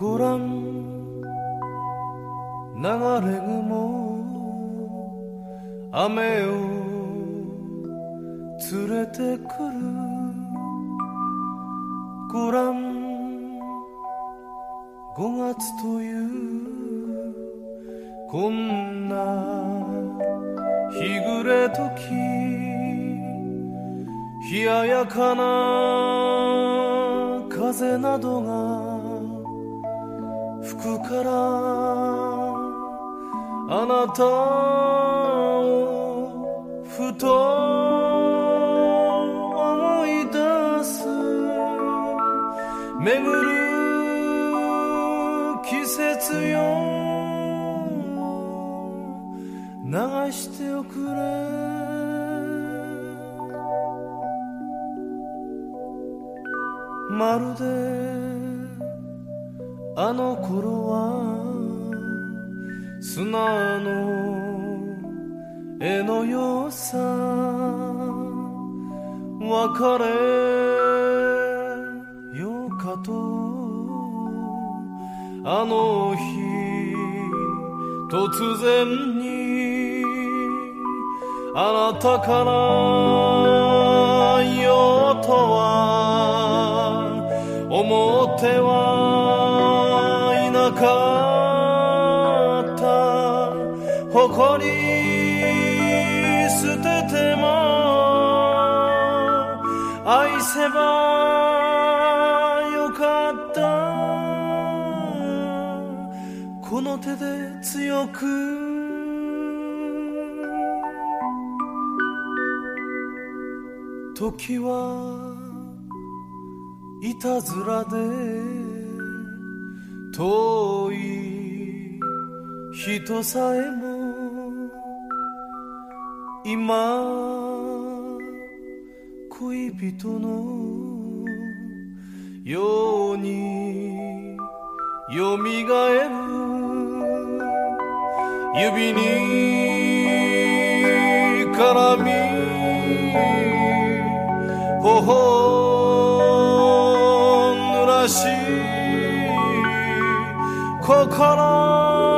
ごらん流れ雲雨を連れてくる。ごらん5月というこんな日暮れ時冷ややかな風などが吹くからあなたをふと思い出す巡る季節よ。流しておくれ。まるであの頃は砂の絵のよさ別れようかとあの日突然にあなたからよとは思ってはなかった。誇り捨てても愛せばよかった。この手で強く。時はいたずらで。遠い人さえも今恋人のようによみがえる。指に絡み頬濡らし心。